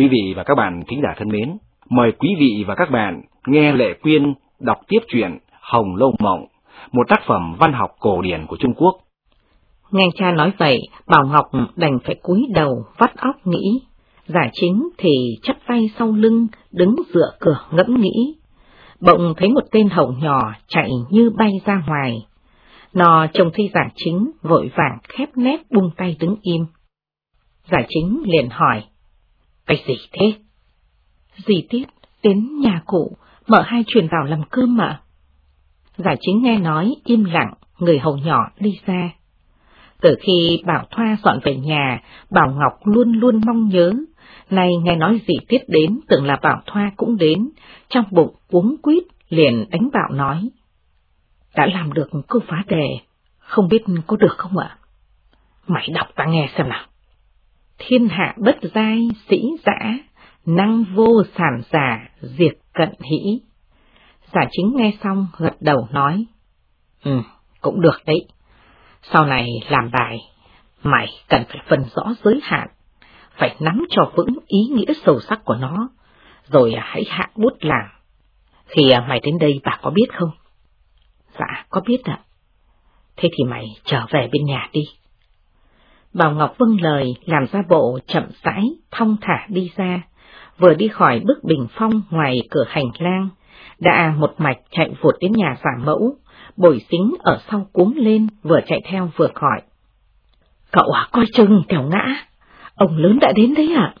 Quý vị và các bạn kính giả thân mến, mời quý vị và các bạn nghe Lệ Quyên đọc tiếp truyện Hồng Lâu Mộng, một tác phẩm văn học cổ điển của Trung Quốc. Nghe cha nói vậy, Bảo Ngọc đành phải cúi đầu vắt óc nghĩ. Giả chính thì chắp tay sau lưng, đứng dựa cửa ngẫm nghĩ. Bỗng thấy một tên hậu nhỏ chạy như bay ra ngoài. Nó trông thấy giả chính vội vàng khép nét buông tay đứng im. Giả chính liền hỏi, cái gì thế? Dì Tiết đến nhà cụ, mở hai truyền vào làm cơm mà. giải chính nghe nói im lặng, người hầu nhỏ đi ra. Từ khi Bảo Thoa dọn về nhà, Bảo Ngọc luôn luôn mong nhớ. Nay nghe nói dì Tiết đến, tưởng là Bảo Thoa cũng đến, trong bụng cuống quýt liền đánh Bảo nói. Đã làm được câu phá đề, không biết có được không ạ? Mày đọc ta nghe xem nào. Thiên hạ bất giai, sĩ dã, năng vô sản giả, diệt cận hỷ. Giả chính nghe xong gật đầu nói. Ừ, cũng được đấy. Sau này làm bài, mày cần phải phân rõ giới hạn, phải nắm cho vững ý nghĩa sâu sắc của nó, rồi hãy hạ bút làm. Khi mày đến đây bà có biết không? Dạ, có biết ạ. Thế thì mày trở về bên nhà đi. Bảo Ngọc vâng lời làm ra bộ chậm rãi, thong thả đi ra, vừa đi khỏi bức bình phong ngoài cửa hành lang, đã một mạch chạy vụt đến nhà giả mẫu, bồi xính ở sau cuống lên vừa chạy theo vừa hỏi. Cậu à, coi chừng, kẻo ngã, ông lớn đã đến đấy ạ.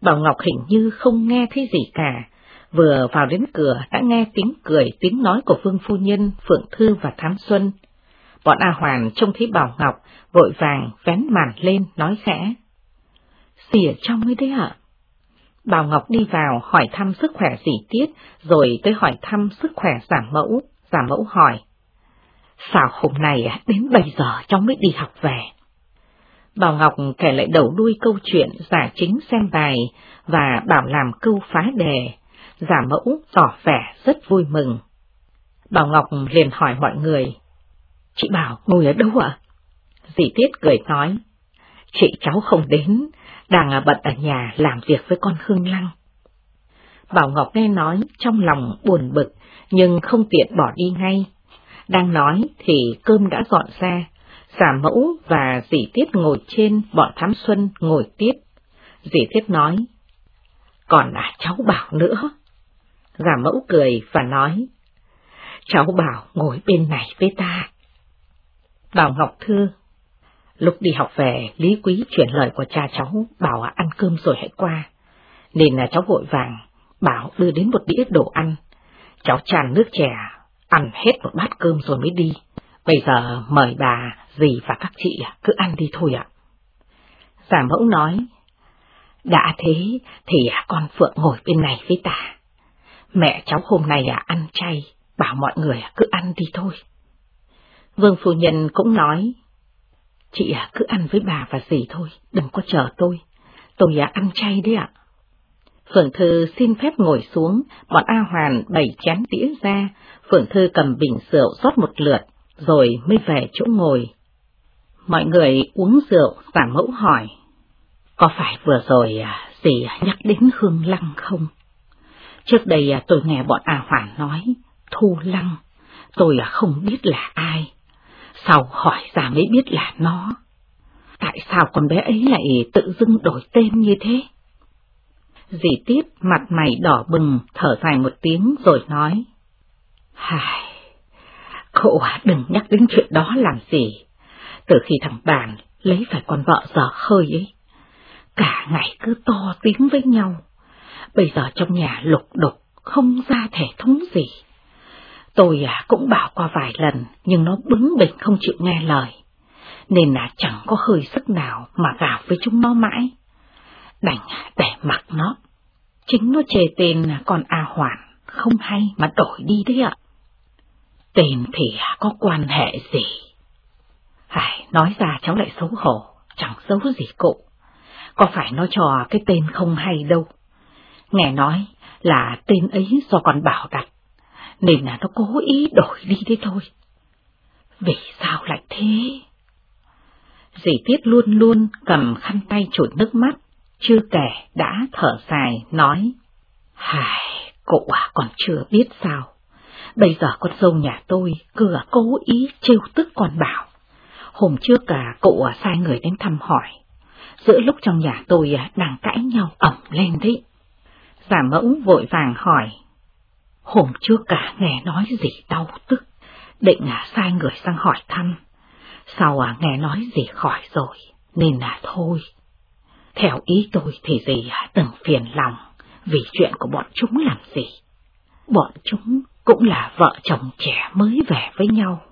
Bảo Ngọc hình như không nghe thấy gì cả, vừa vào đến cửa đã nghe tiếng cười tiếng nói của Vương Phu Nhân, Phượng Thư và Thám Xuân. Bọn A Hoàn trông thấy Bảo Ngọc, vội vàng vén màn lên nói khẽ. xỉa ở trong ấy đấy ạ? Bảo Ngọc đi vào hỏi thăm sức khỏe dì Tiết, rồi tới hỏi thăm sức khỏe giả mẫu. Giả mẫu hỏi. Sao hôm nay đến bây giờ cháu mới đi học về? Bảo Ngọc kể lại đầu đuôi câu chuyện giả chính xem bài và bảo làm câu phá đề. Giả mẫu tỏ vẻ rất vui mừng. Bảo Ngọc liền hỏi mọi người. Chị Bảo ngồi ở đâu ạ? Dì Tiết cười nói. Chị cháu không đến, đang bận ở nhà làm việc với con Hương Lăng. Bảo Ngọc nghe nói trong lòng buồn bực, nhưng không tiện bỏ đi ngay. Đang nói thì cơm đã dọn ra, giả mẫu và dì Tiết ngồi trên, bọn Thám Xuân ngồi tiếp. Dì Tiết nói, còn là cháu Bảo nữa. Giả mẫu cười và nói, cháu Bảo ngồi bên này với ta. Bảo Ngọc Thư Lúc đi học về, Lý Quý chuyển lời của cha cháu, bảo ăn cơm rồi hãy qua. Nên là cháu vội vàng, bảo đưa đến một đĩa đồ ăn. Cháu tràn nước chè, ăn hết một bát cơm rồi mới đi. Bây giờ mời bà, dì và các chị cứ ăn đi thôi ạ. Giả mẫu nói, đã thế thì con Phượng ngồi bên này với ta. Mẹ cháu hôm nay à ăn chay, bảo mọi người cứ ăn đi thôi. Vương Phu Nhân cũng nói, Chị à, cứ ăn với bà và dì thôi, đừng có chờ tôi. Tôi à, ăn chay đấy ạ. Phượng Thư xin phép ngồi xuống, bọn A Hoàn bày chén đĩa ra, Phượng Thư cầm bình rượu rót một lượt, rồi mới về chỗ ngồi. Mọi người uống rượu, giả mẫu hỏi, có phải vừa rồi à, dì nhắc đến Hương Lăng không? Trước đây à, tôi nghe bọn A Hoàn nói, Thu Lăng, tôi à, không biết là ai. Sau hỏi ra mới biết là nó. Tại sao con bé ấy lại tự dưng đổi tên như thế? Dì tiếp mặt mày đỏ bừng, thở dài một tiếng rồi nói. Hài, cậu à đừng nhắc đến chuyện đó làm gì. Từ khi thằng bàn lấy phải con vợ dở khơi ấy, cả ngày cứ to tiếng với nhau. Bây giờ trong nhà lục đục, không ra thể thống gì. Tôi à, cũng bảo qua vài lần, nhưng nó bướng bỉnh không chịu nghe lời. Nên là chẳng có hơi sức nào mà gào với chúng nó mãi. Đành à, để mặc nó. Chính nó chê tên à, con A Hoàn, không hay mà đổi đi đấy ạ. Tên thì à, có quan hệ gì? Phải, nói ra cháu lại xấu hổ, chẳng xấu gì cụ. Có phải nó cho cái tên không hay đâu. Nghe nói là tên ấy do con bảo đặt nên là nó cố ý đổi đi đấy thôi. Vì sao lại thế? Dì Tiết luôn luôn cầm khăn tay chụt nước mắt, chưa kể đã thở dài, nói. Hài, cụ à còn chưa biết sao. Bây giờ con dâu nhà tôi cứ cố ý trêu tức con bảo. Hôm trước à, cả cụ à, sai người đến thăm hỏi. Giữa lúc trong nhà tôi à, đang cãi nhau ẩm lên đấy. Giả mẫu vội vàng hỏi. Hôm trước cả nghe nói gì đau tức, định là sai người sang hỏi thăm. Sau à nghe nói gì khỏi rồi, nên là thôi. Theo ý tôi thì gì từng à phiền lòng vì chuyện của bọn chúng làm gì. Bọn chúng cũng là vợ chồng trẻ mới về với nhau,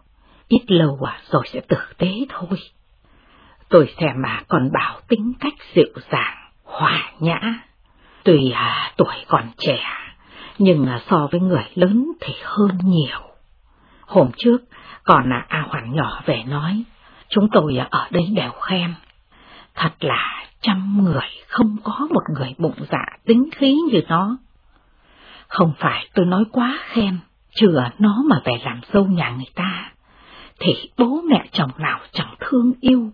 ít lâu à rồi sẽ tử tế thôi. Tôi xem mà còn bảo tính cách dịu dàng, hòa nhã. tùy à, tuổi còn trẻ, nhưng so với người lớn thì hơn nhiều. Hôm trước, còn là A Hoàn nhỏ về nói, chúng tôi ở đây đều khen. Thật là trăm người không có một người bụng dạ tính khí như nó. Không phải tôi nói quá khen, chừa nó mà về làm dâu nhà người ta, thì bố mẹ chồng nào chẳng thương yêu.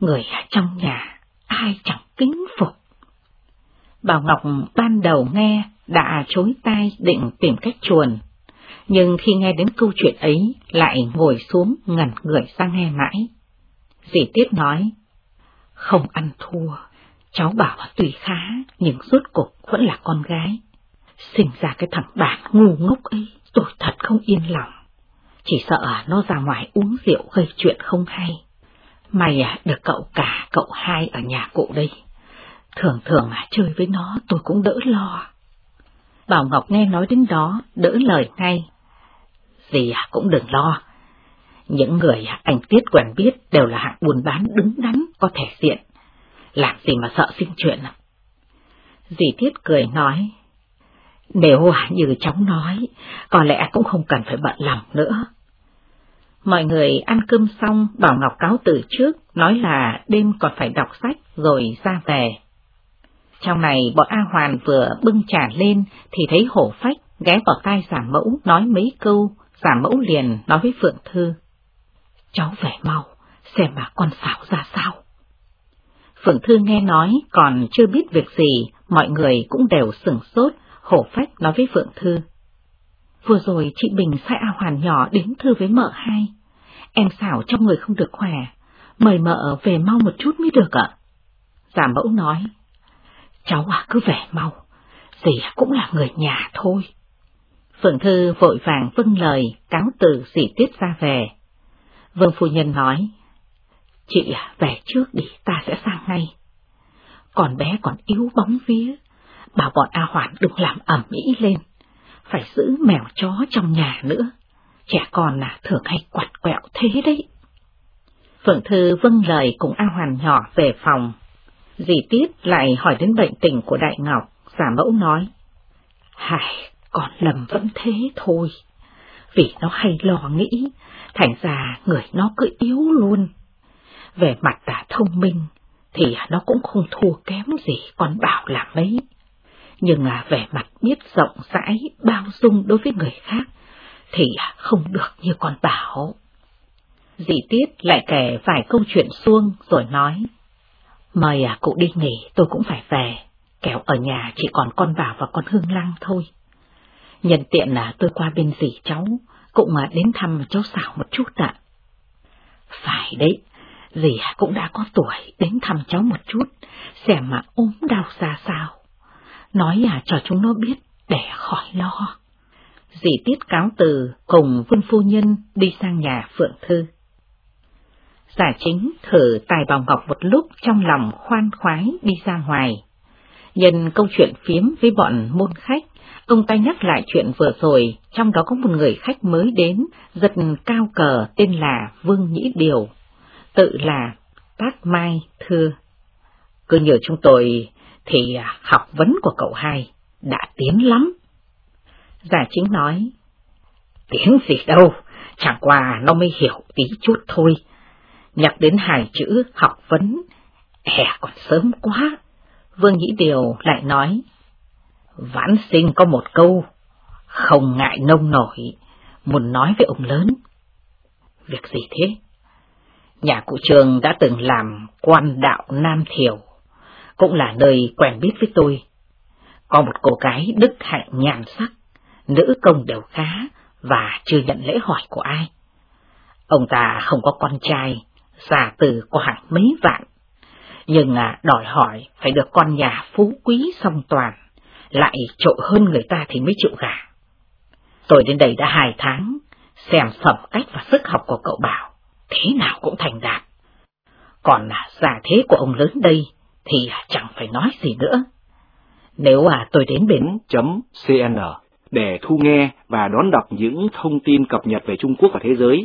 Người trong nhà ai chẳng kính phục. Bảo Ngọc ban đầu nghe đã chối tai định tìm cách chuồn, nhưng khi nghe đến câu chuyện ấy lại ngồi xuống ngẩn người sang nghe mãi. Dì Tiết nói, không ăn thua, cháu bảo tùy khá nhưng suốt cuộc vẫn là con gái. Sinh ra cái thằng bạn ngu ngốc ấy, tôi thật không yên lòng. Chỉ sợ nó ra ngoài uống rượu gây chuyện không hay. May à, được cậu cả, cậu hai ở nhà cụ đây. Thường thường à, chơi với nó tôi cũng đỡ lo. Bảo Ngọc nghe nói đến đó, đỡ lời ngay. Gì à, cũng đừng lo. Những người anh Tiết quen biết đều là hạng buôn bán đứng đắn, có thể diện. Làm gì mà sợ sinh chuyện à? Dì Tiết cười nói, nếu à, như cháu nói, có lẽ cũng không cần phải bận lòng nữa. Mọi người ăn cơm xong, Bảo Ngọc cáo từ trước, nói là đêm còn phải đọc sách rồi ra về. Trong này bọn A Hoàn vừa bưng trà lên thì thấy hổ phách ghé vào tai giả mẫu nói mấy câu, giả mẫu liền nói với Phượng Thư. Cháu về mau, xem mà con xảo ra sao. Phượng Thư nghe nói còn chưa biết việc gì, mọi người cũng đều sửng sốt, hổ phách nói với Phượng Thư. Vừa rồi chị Bình sai A Hoàn nhỏ đến thư với mợ hai. Em xảo trong người không được khỏe, mời mợ về mau một chút mới được ạ. Giả mẫu nói, cháu à cứ về mau, dì cũng là người nhà thôi. Phượng Thư vội vàng vâng lời, cáo từ dì tiết ra về. Vương Phu Nhân nói, chị à, về trước đi, ta sẽ sang ngay. Còn bé còn yếu bóng vía, bảo bọn A Hoàn đừng làm ẩm ý lên, phải giữ mèo chó trong nhà nữa, trẻ con là thường hay quặt quẹo thế đấy. Phượng Thư vâng lời cùng A Hoàn nhỏ về phòng. Dì Tiết lại hỏi đến bệnh tình của Đại Ngọc, giả mẫu nói. Hài, con lầm vẫn thế thôi, vì nó hay lo nghĩ, thành ra người nó cứ yếu luôn. Về mặt đã thông minh, thì nó cũng không thua kém gì con bảo là mấy nhưng là về mặt biết rộng rãi, bao dung đối với người khác, thì không được như con bảo. Dì Tiết lại kể vài câu chuyện xuông rồi nói, mời à cụ đi nghỉ tôi cũng phải về, kéo ở nhà chỉ còn con Bảo và con Hương Lăng thôi. Nhân tiện là tôi qua bên dì cháu, cũng mà đến thăm cháu xảo một chút ạ. Phải đấy, dì à, cũng đã có tuổi đến thăm cháu một chút, xem mà ốm đau ra sao nói à cho chúng nó biết để khỏi lo. Dì tiết cáo từ cùng vương phu nhân đi sang nhà Phượng Thư. Giả chính thử tài bào ngọc một lúc trong lòng khoan khoái đi ra ngoài. Nhân câu chuyện phiếm với bọn môn khách, ông ta nhắc lại chuyện vừa rồi, trong đó có một người khách mới đến, giật cao cờ tên là Vương Nhĩ Điều, tự là Bác Mai Thưa. Cứ nhờ chúng tôi thì học vấn của cậu hai đã tiến lắm. Giả chính nói, tiến gì đâu, chẳng qua nó mới hiểu tí chút thôi. Nhắc đến hai chữ học vấn, hè còn sớm quá. Vương Nhĩ Điều lại nói, vãn sinh có một câu, không ngại nông nổi, muốn nói với ông lớn. Việc gì thế? Nhà cụ trường đã từng làm quan đạo Nam Thiểu, cũng là nơi quen biết với tôi. Có một cô gái đức hạnh nhàn sắc, nữ công đều khá và chưa nhận lễ hỏi của ai. Ông ta không có con trai, già từ có hàng mấy vạn, nhưng à, đòi hỏi phải được con nhà phú quý song toàn, lại trội hơn người ta thì mới chịu gả. Tôi đến đây đã hai tháng, xem phẩm cách và sức học của cậu Bảo, thế nào cũng thành đạt. Còn là giả thế của ông lớn đây thì à, chẳng phải nói gì nữa. Nếu à tôi đến bến .cn để thu nghe và đón đọc những thông tin cập nhật về Trung Quốc và thế giới.